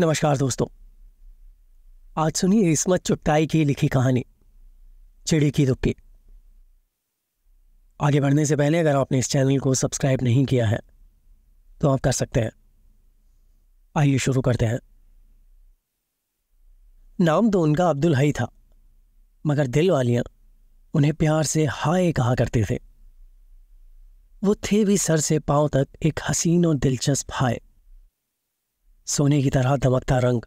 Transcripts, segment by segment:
नमस्कार दोस्तों। आज सुनिए इसमत चुट्टाई की लिखी कहानी, चिड़ी की दुक्की आगे बढ़ने से पहले अगर आपने इस चैनल को सब्सक्राइब नहीं किया है तो आप कर सकते हैं। आइए शुरू करते हैं। नाम तो उनका अब्दुल हई था, मगर दिल वालियाँ उन्हें प्यार से हाय कहा करते थे। वो थे भी सर से पाँव तक एक हसीन और दिलचस्प हाय। सोने की तरह दमकता रंग।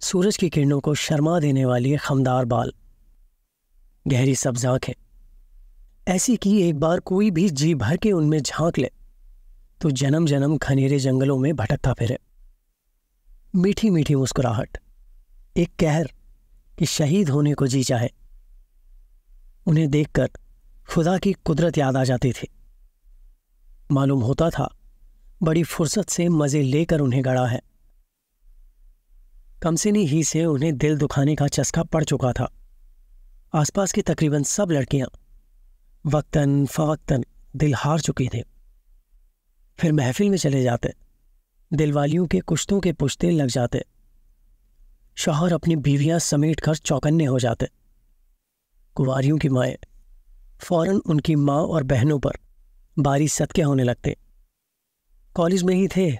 सूरज की किरणों को शर्मा देने वाली खमदार बाल। गहरी सब्ज आँखें ऐसी कि एक बार कोई भी जी भर के उनमें झाँक ले तो जन्म जन्म खनेरे जंगलों में भटकता फिरे। मीठी मीठी मुस्कुराहट, एक कहर कि शहीद होने को जी चाहे। उन्हें देखकर खुदा की कुदरत याद आ जाती थी। मालूम होता था बड़ी फुर्सत से मज़े लेकर उन्हें गढ़ा है। कमसिनी ही से उन्हें दिल दुखाने का चस्का पड़ चुका था। आसपास की तकरीबन सब लड़कियाँ वक्तन फवक्तन दिल हार चुकी थे। फिर महफिल में चले जाते। दिलवालियों के कुश्तों के पुश्ते लग जाते। शौहर अपनी बीवियाँ समेट कर चौकन्ने हो जाते। कुवारियों की माएँ फ़ौरन उनकी माँ और बहनों पर बारी सदके होने लगते। कॉलेज में ही थे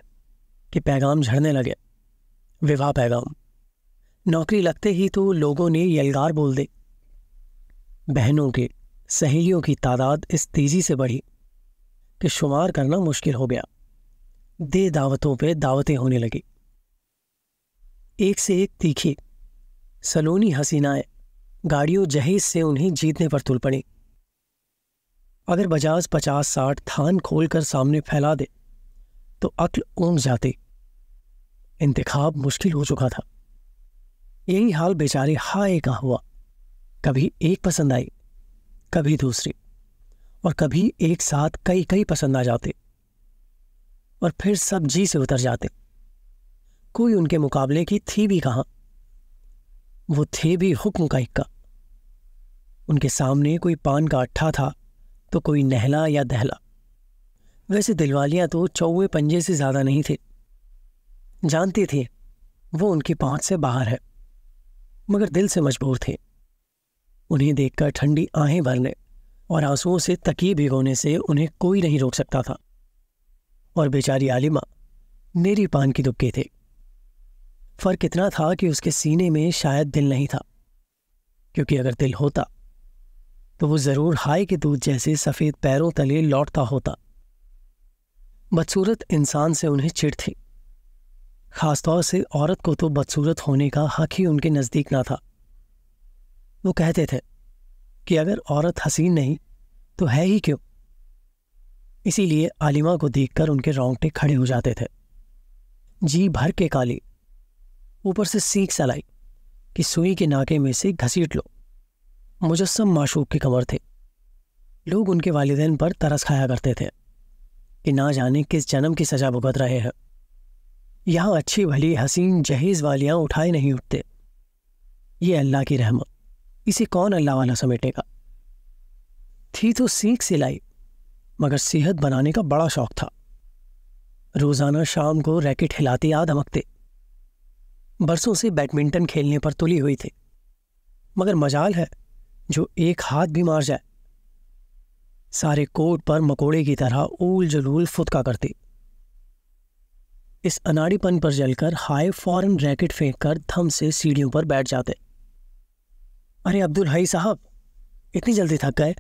कि पैगाम झड़ने लगे, विवाह पैगाम। नौकरी लगते ही तो लोगों ने यलगार बोल दे। बहनों के, सहेलियों की तादाद इस तेज़ी से बढ़ी कि शुमार करना मुश्किल हो गया। दे दावतों पे दावतें होने लगी। एक से एक तीखी, सलोनी हसीनाएँ, गाड़ियों जहेज से उन्हें जीतने पर तुल पड़ी। अगर बजाज पचास साठ थान खोलकर सामने फैला दे तो अक्ल ऊंग जाती। इंतखाब मुश्किल हो चुका था। यही हाल बेचारे हाय का हुआ। कभी एक पसंद आई, कभी दूसरी, और कभी एक साथ कई कई पसंद आ जाते, और फिर सब जी से उतर जाते। कोई उनके मुकाबले की थी भी कहाँ? वो थे भी हुक्म का इक्का उनके सामने कोई पान का अट्ठा था तो कोई नहला या दहला। वैसे दिलवालियाँ तो चौवे पंजे से ज़्यादा नहीं थे। जानते थे, वो उनकी पहुँच से बाहर है, मगर दिल से मजबूर थे। उन्हें देखकर ठंडी आहें भरने और आंसुओं से तकिए भिगोने से उन्हें कोई नहीं रोक सकता था। और बेचारी आलिमा मेरी पान की दुबके थे। फ़र्क इतना था कि उसके सीने में शायद दिल नहीं था, क्योंकि अगर दिल होता तो वो ज़रूर हाय के दूध जैसे सफ़ेद पैरों तले लौटता होता। बदसूरत इंसान से उन्हें चिढ़ थी। खासतौर से औरत को तो बदसूरत होने का हक ही उनके नज़दीक ना था। वो कहते थे कि अगर औरत हसीन नहीं तो है ही क्यों? इसीलिए आलिमा को देखकर उनके रोंगटे खड़े हो जाते थे। जी भर के काली, ऊपर से सीख सलाई कि सुई के नाके में से घसीट लो। मुजस्म माशूक की कमर थे। लोग उनके वालदेन पर तरस खाया करते थे। कि ना जाने किस जन्म की सजा भुगत रहे हैं। यहाँ अच्छी भली हसीन जहेज वालियाँ उठाए नहीं उठते। ये अल्लाह की रहमत। इसे कौन अल्लाह वाला समेटेगा? थी तो सीख सिलाई, मगर सेहत बनाने का बड़ा शौक था। रोज़ाना शाम को रैकेट हिलाते याद अमकते। बरसों से बैडमिंटन खेलने पर तुली हुई थी। मगर मजाल है, जो एक हाथ भी मार जाए। सारे कोट पर मकोड़े की तरह ऊल जलूल फुतका करती। इस अनाड़ीपन पर जलकर हाय फ़ौरन रैकेट फेंक कर थम से सीढ़ियों पर बैठ जाते। अरे अब्दुल हई साहब, इतनी जल्दी थक गए?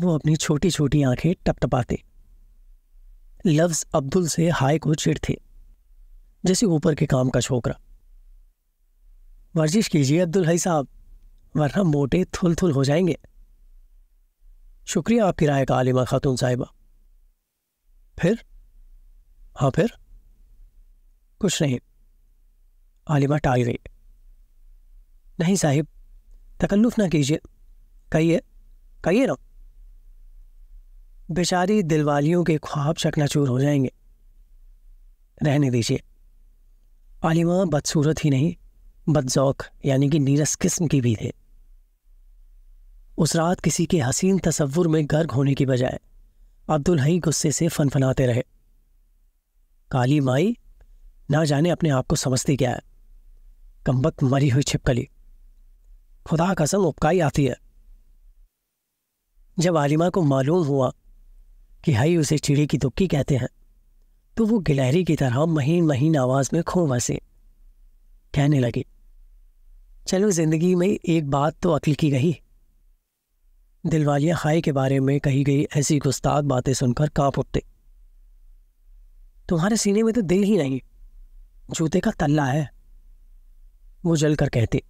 वो अपनी छोटी छोटी आँखें टपटपाते। लफ्ज अब्दुल से हाय को थे जैसे ऊपर के काम का छोकरा। वर्जिश कीजिए अब्दुल हई साहब, वरना मोटे थुल थुल हो जाएँगे। शुक्रिया आपकी राय का आलिमा खातून साहिबा। फिर? हाँ फिर? कुछ नहीं। आलिमा टाल गई। नहीं साहिब, तकल्लुफ ना कीजिए। कहिए कहिए ना। बेचारी दिलवालियों के ख्वाब चकनाचूर हो जाएँगे। रहने दीजिए। आलिमा बदसूरत ही नहीं, बदजौक, यानी कि नीरस किस्म की भी थे। उस रात किसी के हसीन तस्वुर में गर्ग होने की बजाय अब्दुल हई गुस्से से फनफनाते रहे। काली माई, ना जाने अपने आप को समझती क्या है। कम्बक मरी हुई छिपकली। खुदा कसम उपकाई आती है। जब आलिमा को मालूम हुआ कि हई उसे चिड़ी की दुक्की कहते हैं तो वो गिलहरी की तरह महीन महीन आवाज़ में खो बसे कहने लगी, चलो ज़िंदगी में एक बात तो अकल की गई दिलवालिया खाई के बारे में कही गई ऐसी गुस्ताख बातें सुनकर काँप उठते। तुम्हारे सीने में तो दिल ही नहीं, जूते का तल्ला है, वो जलकर कहते।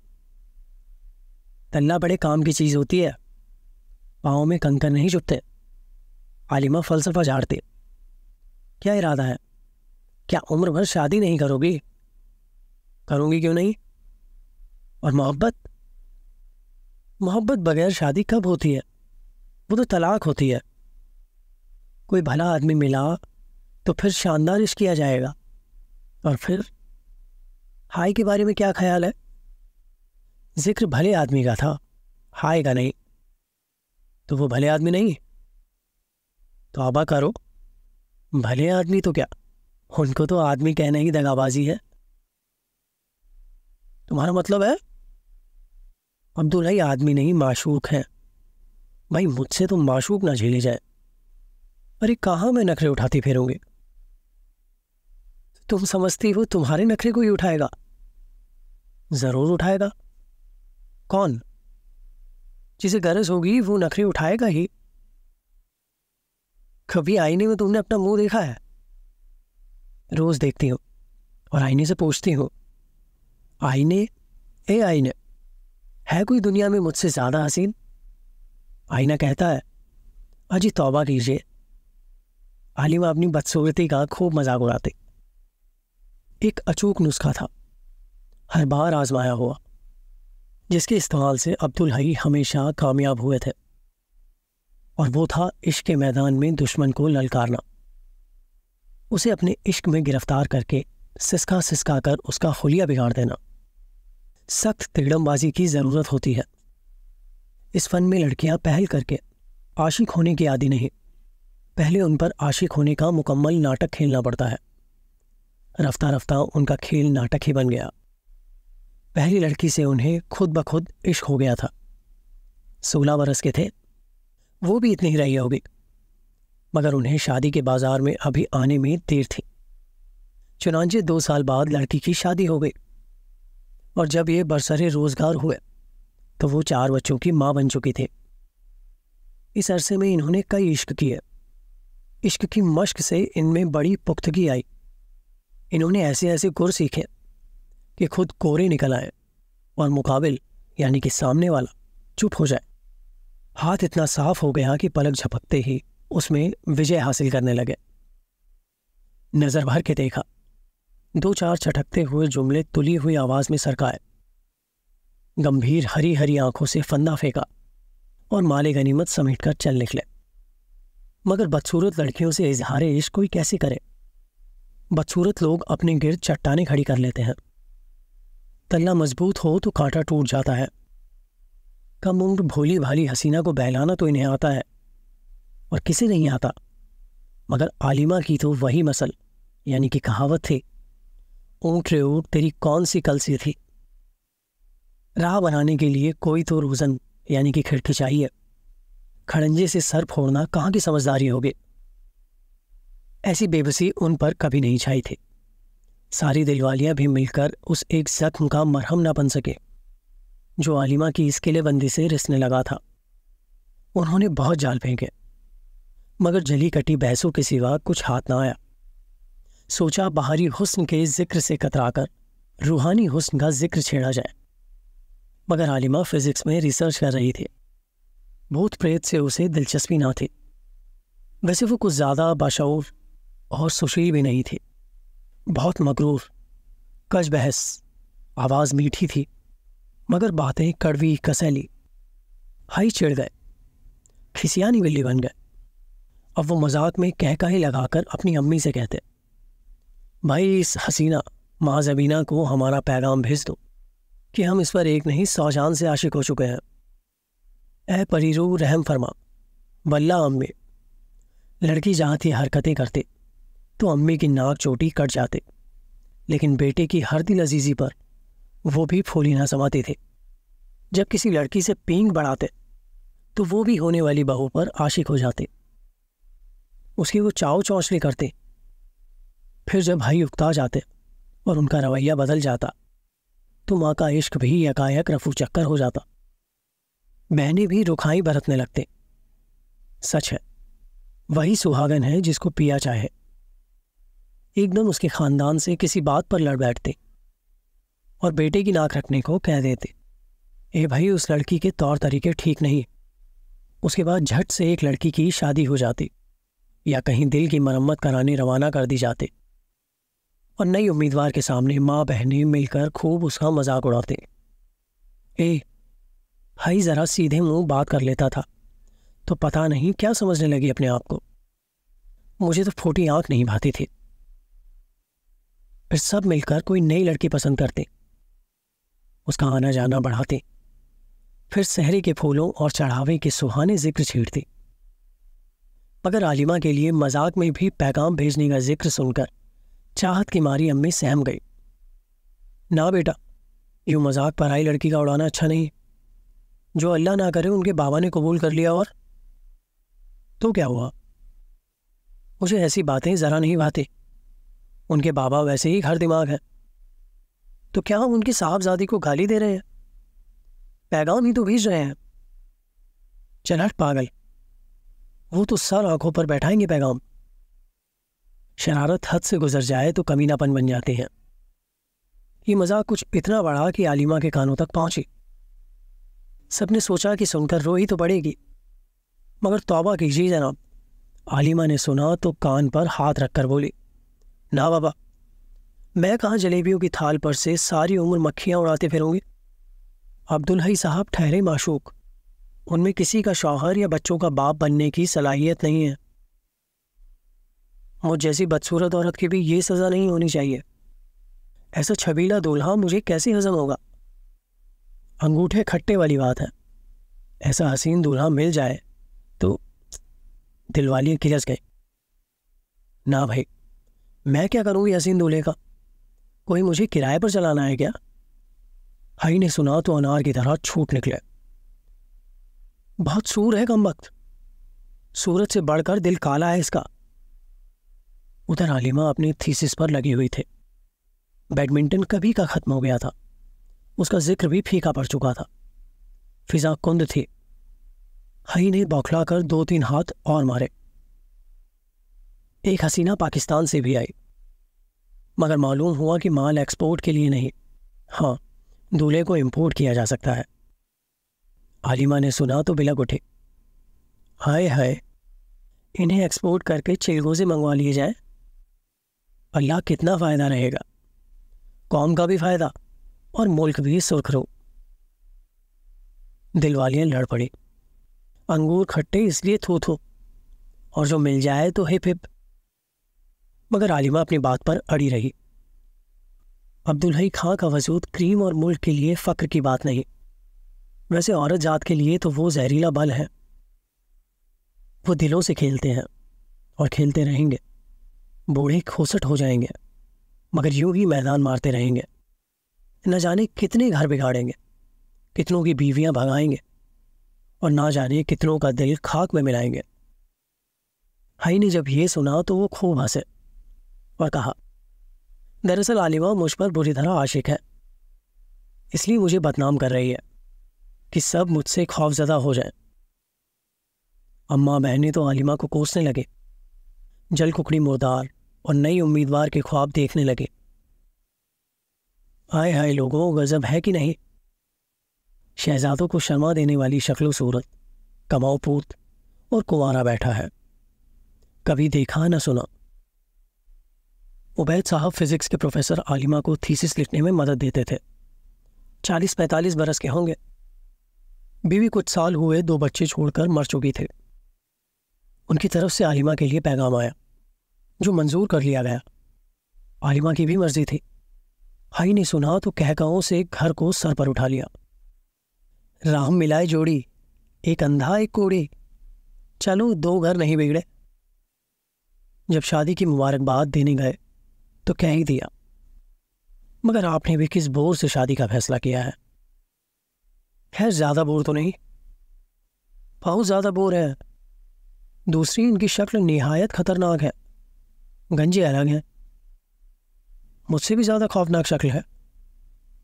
तल्ला बड़े काम की चीज़ होती है, पाँव में कंकर नहीं चुपते आलिमा फलसफा झाड़ते। क्या इरादा है? क्या उम्र भर शादी नहीं करोगी? करूँगी क्यों नहीं? और मोहब्बत? मोहब्बत बगैर शादी कब होती है? वो तो तलाक होती है। कोई भला आदमी मिला तो फिर शानदार इश्क किया जाएगा। और फिर? हाय के बारे में क्या ख्याल है? ज़िक्र भले आदमी का था, हाय का नहीं। तो वो भले आदमी नहीं? तो आबा करो। भले आदमी तो क्या? उनको तो आदमी कहना ही दगाबाजी है। तुम्हारा मतलब है? अब्दुल्ला ही आदमी नहीं, माशूक है। भाई, मुझसे तो माशूक ना झेले जाए। अरे, कहाँ मैं नखरे उठाती फिरूँगी? तुम समझती हो, तुम्हारे नखरे को ही उठाएगा। ज़रूर उठाएगा। कौन? जिसे गरज होगी, वो नखरे उठाएगा ही। कभी आईने में तुमने अपना मुँह देखा है? रोज देखती हूँ और आईने से पूछती हूँ, आईने? ए, आईने। है कोई दुनिया में मुझसे ज़्यादा हसीन? आईना कहता है, अजी तौबा कीजिए। आलिमा अपनी बदसूरती का खूब मज़ाक उड़ाते। एक अचूक नुस्खा था, हर बार आजमाया हुआ, जिसके इस्तेमाल से अब्दुल हई हमेशा कामयाब हुए थे। और वो था इश्क के मैदान में दुश्मन को ललकारना। उसे अपने इश्क में गिरफ़्तार करके सिसका सिसका कर उसका हुलिया बिगाड़ देना। सख्त तिगड़मबाजी की ज़रूरत होती है। इस फन में लड़कियाँ पहल करके आशिक होने की आदि नहीं, पहले उन पर आशिक होने का मुकम्मल नाटक खेलना पड़ता है। रफ्ता रफ्ता उनका खेल नाटक ही बन गया। पहली लड़की से उन्हें खुद ब खुद इश्क हो गया था। सोलह बरस के थे, वो भी इतनी ही रही होगी। मगर उन्हें शादी के बाज़ार में अभी आने में देर थी। चुनाचे दो साल बाद लड़की की शादी हो गई। और जब ये बरसरे रोज़गार हुए तो वो चार बच्चों की माँ बन चुकी थी। इस अरसे में इन्होंने कई इश्क किए। इश्क की मश्क से इनमें बड़ी पुख्तगी आई। इन्होंने ऐसे ऐसे गुर सीखे कि खुद कोरे निकल आए और मुकाबिल, यानी कि सामने वाला, चुप हो जाए। हाथ इतना साफ़ हो गया कि पलक झपकते ही उसमें विजय हासिल करने लगे। नज़र भर के देखा दो चार छटकते हुए जुमले तुली हुई आवाज़ में सरकाए। गंभीर हरी हरी आँखों से फंदा फेंका और माले गनीमत समेट कर चल निकले। मगर बदसूरत लड़कियों से इजहार इश्क कोई कैसे करे? बदसूरत लोग अपने गिर्द चट्टाने खड़ी कर लेते हैं। तल्ला मज़बूत हो तो कांटा टूट जाता है। कम उम्र भोली भाली हसीना को बहलाना तो इन्हें आता है और किसे नहीं आता? मगर आलिमा की तो वही मसल, यानी कि कहावत थी। ऊँट रे ऊँट तेरी कौन सी कलसी थी? राह बनाने के लिए कोई तो रोजन, यानी कि खिड़की चाहिए। खड़ंजे से सर फोड़ना कहाँ की समझदारी होगी? ऐसी बेबसी उन पर कभी नहीं छाई थी। सारी दिलवालियाँ भी मिलकर उस एक जख्म का मरहम ना बन सके, जो आलिमा की इस किलेबंदी से रिसने लगा था। उन्होंने बहुत जाल फेंके, मगर जली कटी बहसों के सिवा कुछ हाथ ना आया। सोचा बाहरी हुस्न के ज़िक्र से कतराकर रूहानी हुस्न का ज़िक्र छेड़ा जाए। मगर आलिमा फिजिक्स में रिसर्च कर रही थी। भूत प्रेत से उसे दिलचस्पी ना थी। वैसे वो कुछ ज़्यादा बाशूर और सुशील भी नहीं थी। बहुत मकरूर, कज बहस, आवाज़ मीठी थी, मगर बातें कड़वी, कसैली। हाई चिढ़ गए। खिसियानी बिल्ली बन गए। अब वो मज़ाक में कह कहे लगाकर अपनी अम्मी से कहते। भाई, इस हसीना माँ जबीना को हमारा पैगाम भेज दो कि हम इस पर एक नहीं, सौ जान से आशिक हो चुके हैं। ए परीरू रहम फरमा बल्ला अम्मी। लड़की जहाँ थी, हरकतें करते तो अम्मी की नाक चोटी कट जाते, लेकिन बेटे की हर दिल अजीजी पर वो भी फूली ना समाते थे। जब किसी लड़की से पींग बढ़ाते तो वो भी होने वाली बहू पर आशिक हो जाते। उसकी वो चाव चौचले करते फिर जब भाई उकता जाते और उनका रवैया बदल जाता तो माँ का इश्क भी यकायक रफू चक्कर हो जाता। बहनें भी रुखाई बरतने लगते। सच है, वही सुहागन है जिसको पिया चाहे। एकदम उसके खानदान से किसी बात पर लड़ बैठते और बेटे की नाक रखने को कह देते, ए भाई, उस लड़की के तौर तरीके ठीक नहीं उसके बाद झट से एक लड़की की शादी हो जाती या कहीं दिल की मरम्मत कराने रवाना कर दी जाते। और नई उम्मीदवार के सामने माँ बहनें मिलकर खूब उसका मज़ाक उड़ाते। ए, भाई जरा सीधे मुँह बात कर लेता था तो पता नहीं क्या समझने लगी अपने आप को। मुझे तो फोटी आँख नहीं भाती थी। फिर सब मिलकर कोई नई लड़की पसंद करते। उसका आना जाना बढ़ाते। फिर सहरे के फूलों और चढ़ावे के सुहाने ज़िक्र छेड़ते मगर आलिमा के लिए मज़ाक में भी पैगाम भेजने का ज़िक्र सुनकर चाहत की मारी अम्मी सहम गई। ना बेटा, यूँ मज़ाक पर आई लड़की का उड़ाना अच्छा नहीं जो अल्लाह ना करे, उनके बाबा ने कबूल कर लिया और तो क्या हुआ? मुझे ऐसी बातें जरा नहीं भाते। उनके बाबा वैसे ही घर दिमाग है। तो क्या हम उनकी साहबजादी को गाली दे रहे हैं? पैगाम ही तो भेज रहे हैं। चल पागल, वो तो सर आँखों पर बैठाएँगे पैगाम। शरारत हद से गुजर जाए तो कमीनापन बन जाते हैं। ये मज़ाक कुछ इतना बड़ा कि आलिमा के कानों तक पहुँची। सबने सोचा कि सुनकर रो ही तो पड़ेगी। मगर तौबा कीजिए जनाब। आलिमा ने सुना तो कान पर हाथ रखकर बोली, ना बाबा, मैं कहाँ जलेबियों की थाल पर से सारी उम्र मक्खियाँ उड़ाते फिरूँगी? अब्दुल साहब ठहरे माशूक। उनमें किसी का शौहर या बच्चों का बाप बनने की सलाहियत नहीं है। मुझ जैसी बदसूरत औरत की भी ये सज़ा नहीं होनी चाहिए। ऐसा छबीला दूल्हा मुझे कैसे हजम होगा? अंगूठे खट्टे वाली बात है। ऐसा हसीन दूल्हा मिल जाए तो दिलवालियाँ खिलस गए ना भाई, मैं क्या करूँगी हसीन दूल्हे का? कोई मुझे किराए पर चलाना है क्या? हाई ने सुना तो अनार की तरह छूट निकले। बहुत सूर है कम वक्त सूरज से बढ़कर दिल काला है इसका। उधर आलिमा अपने थीसिस पर लगी हुई थे। बैडमिंटन कभी का खत्म हो गया था। उसका ज़िक्र भी फीका पड़ चुका था। फिजा कुंद थी। हई ने बौखलाकर दो तीन हाथ और मारे। एक हसीना पाकिस्तान से भी आई। मगर मालूम हुआ कि माल एक्सपोर्ट के लिए नहीं। हाँ दूल्हे को इंपोर्ट किया जा सकता है। आलिमा ने सुना तो बिलक उठे। हाय हाय, इन्हें एक्सपोर्ट करके चिलगोजे मंगवा लिए जाए? अल्लाह कितना फ़ायदा रहेगा? कौम का भी फ़ायदा और मुल्क भी सुरखरू दिलवालियाँ लड़ पड़ी। अंगूर खट्टे इसलिए थू थू, और जो मिल जाए तो हिप हिप। मगर आलिमा अपनी बात पर अड़ी रही। अब्दुल खां का वजूद क्रीम और मुल्क के लिए फ़क्र की बात नहीं। वैसे औरत जात के लिए तो वो जहरीला बल है। वो दिलों से खेलते हैं और खेलते रहेंगे। बूढ़े खोसट हो जाएँगे, मगर यूँ ही मैदान मारते रहेंगे। न जाने कितने घर बिगाड़ेंगे, कितनों की बीवियाँ भगाएँगे, और ना जाने कितनों का दिल खाक में मिलाएँगे। हाई ने जब ये सुना तो वो खूब हंसे और कहा, दरअसल आलिमा मुझ पर बुरी तरह आशिक है, इसलिए मुझे बदनाम कर रही है कि सब मुझसे खौफजदा हो जाए। अम्मा बहनें तो आलिमा को कोसने लगे, जल कुकड़ी मुर्दार और नई उम्मीदवार के ख्वाब देखने लगे। आए हाय लोगों, गजब है कि नहीं? शहजादों को शर्मा देने वाली शक्ल सूरत, कमाओ पूत और कुंवारा बैठा है। कभी देखा न सुना। उबैद साहब फिजिक्स के प्रोफेसर आलिमा को थीसिस लिखने में मदद देते थे। चालीस पैंतालीस बरस के होंगे। बीवी कुछ साल हुए दो बच्चे छोड़कर मर चुकी थे। उनकी तरफ़ से आलिमा के लिए पैगाम आया। जो मंजूर कर लिया गया। आलिमा की भी मर्ज़ी थी। हाई ने सुना तो कहकाओं से घर को सर पर उठा लिया। राम मिलाए जोड़ी, एक अंधा, एक कोड़ी। चलो, दो घर नहीं बिगड़े। जब शादी की मुबारकबाद देने गए तो कह ही दिया, मगर आपने भी किस बोर से शादी का फैसला किया है? खैर, ज़्यादा बोर तो नहीं। बहुत ज़्यादा बोर है। दूसरी इनकी शक्ल निहायत खतरनाक है। गंजे अलग हैं। मुझसे भी ज़्यादा खौफनाक शक्ल है।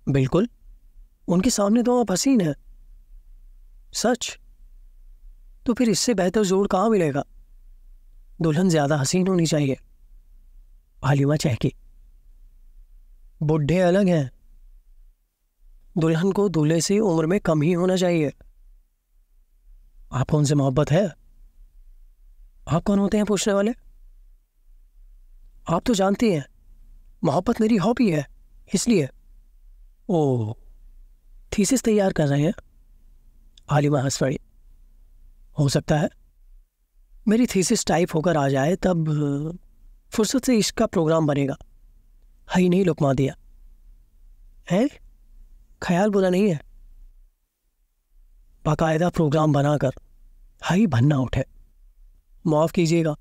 बिल्कुल। उनके सामने तो आप हसीन है। सच? तो फिर इससे बेहतर जोड़ कहाँ मिलेगा? दुल्हन ज़्यादा हसीन होनी चाहिए। हालिमा चहकी। बुढ़े अलग हैं। दुल्हन को दूल्हे से उम्र में कम ही होना चाहिए। आपको उनसे मोहब्बत है? आप कौन होते हैं पूछने वाले? आप तो जानती हैं, मोहब्बत मेरी हॉबी है, इसलिए। ओ थीसिस तैयार कर रहे हैं? आलिमा हंस पड़ी हो सकता है। मेरी थीसिस टाइप होकर आ जाए, तब, फुर्सत से इसका प्रोग्राम बनेगा। हई नहीं लुकमा दिया। है? ख्याल बुरा नहीं है। बाकायदा प्रोग्राम बनाकर हई भन्ना उठे। माफ़ कीजिएगा,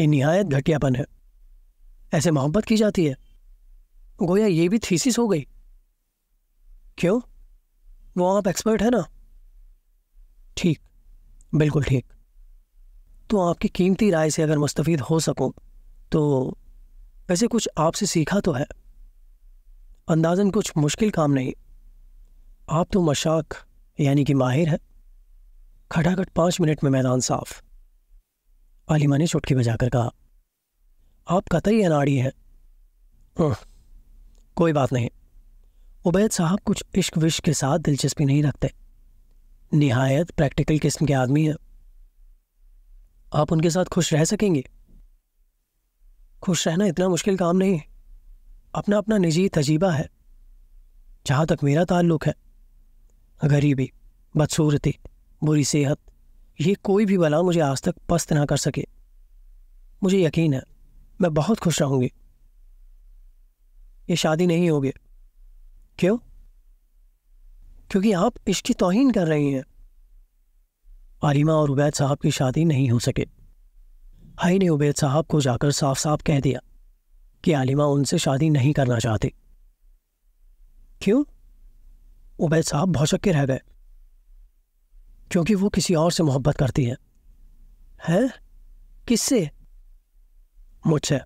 ये निहायत घटियापन है। ऐसे मोहब्बत की जाती है? गोया, ये भी थीसिस हो गई। क्यों? वो आप एक्सपर्ट है ना? ठीक, बिल्कुल ठीक। तो आपकी कीमती राय से अगर मुस्तफ़ हो सकूँ तो वैसे कुछ आपसे सीखा तो है। अंदाजन कुछ मुश्किल काम नहीं। आप तो मशाक, यानी कि माहिर है। खटाखट पाँच मिनट में मैदान साफ़। आलिमा ने चुटकी बजाकर कहा आप कतई अनाड़ी हैं। कोई बात नहीं। उबैद साहब कुछ इश्क विश्क के साथ दिलचस्पी नहीं रखते। निहायत प्रैक्टिकल किस्म के आदमी हैं। आप उनके साथ खुश रह सकेंगे? खुश रहना इतना मुश्किल काम नहीं। अपना अपना निजी तजीबा है। जहाँ तक मेरा ताल्लुक है। गरीबी, बदसूरती, बुरी सेहत, ये कोई भी बला मुझे आज तक पस्त ना कर सके। मुझे यकीन है मैं बहुत खुश रहूँगी। ये शादी नहीं होगी। क्यों? क्योंकि आप इसकी तोहिन कर रही हैं। आलिमा और उबैद साहब की शादी नहीं हो सके। हाई ने उबैद साहब को जाकर साफ़ साफ़ कह दिया कि आलिमा उनसे शादी नहीं करना चाहती। क्यों? उबैद साहब भौचक के रह गए। क्योंकि वो किसी और से मोहब्बत करती है। हैं? किससे? मुझसे।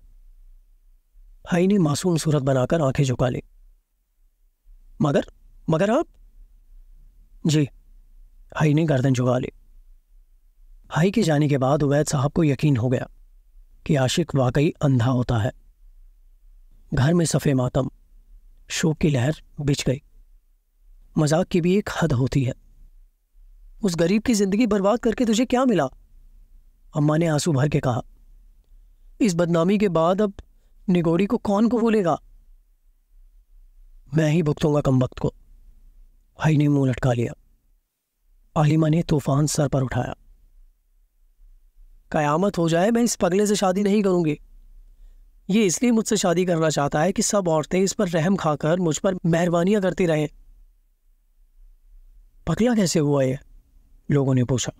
हाई ने मासूम सूरत बनाकर आँखें झुका ली। मगर मगर आप? जी हाई ने गर्दन झुका ली। हाई के जाने के बाद उवैद साहब को यकीन हो गया कि आशिक वाकई अंधा होता है। घर में सफ़े मातम, शोक की लहर बिछ गई। मज़ाक की भी एक हद होती है। उस गरीब की ज़िंदगी बर्बाद करके तुझे क्या मिला? अम्मा ने आँसू भर के कहा। इस बदनामी के बाद अब निगोरी को कौन को बोलेगा मैं ही भुगतूँगा कम वक्त को। भाई ने मुँह लटका लिया। आलिमा ने तूफ़ान सर पर उठाया। कयामत हो जाए, मैं इस पगले से शादी नहीं करूँगी। ये इसलिए मुझसे शादी करना चाहता है कि सब औरतें इस पर रहम खाकर मुझ पर मेहरबानियाँ करती रहें। पगला कैसे हुआ ये? लोगों ने पूछा।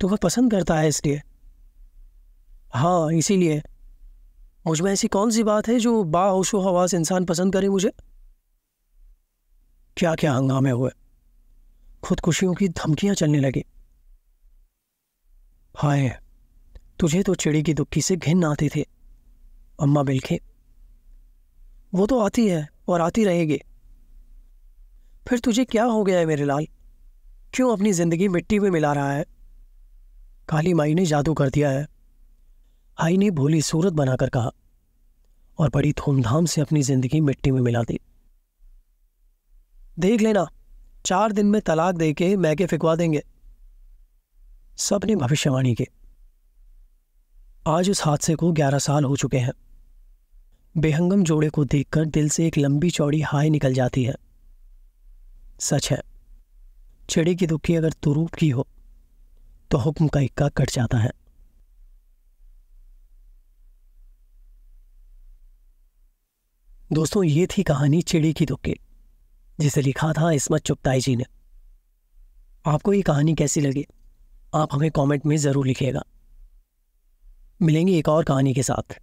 तो वह पसंद करता है इसलिए। हाँ इसीलिए। मुझमें ऐसी कौन सी बात है जो बाहोशो हवास इंसान पसंद करे मुझे? क्या क्या हंगामे हुए। खुदकुशियों की धमकियाँ चलने लगी। हाय, तुझे तो चिड़ी की दुखी से घिन आती थी, अम्मा बिलखे। वो तो आती है और आती रहेगी। फिर तुझे क्या हो गया है मेरे लाल? क्यों अपनी ज़िंदगी मिट्टी में मिला रहा है? काली माई ने जादू कर दिया है। हाई ने भोली सूरत बनाकर कहा और बड़ी धूमधाम से अपनी ज़िंदगी मिट्टी में मिला दी। देख लेना, चार दिन में तलाक दे के मैके फिकवा देंगे। सबने भविष्यवाणी की। आज उस हादसे को ग्यारह साल हो चुके हैं। बेहंगम जोड़े को देखकर दिल से एक लंबी चौड़ी हाय निकल जाती है। सच है, चिड़ी की दुखी अगर तुरूप की हो तो हुक्म का इक्का कट जाता है। दोस्तों, ये थी कहानी चिड़ी की दुक्की जिसे लिखा था इसमत चुपताई जी ने। आपको ये कहानी कैसी लगी? आप हमें कमेंट में ज़रूर लिखिएगा। मिलेंगे एक और कहानी के साथ।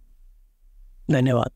धन्यवाद।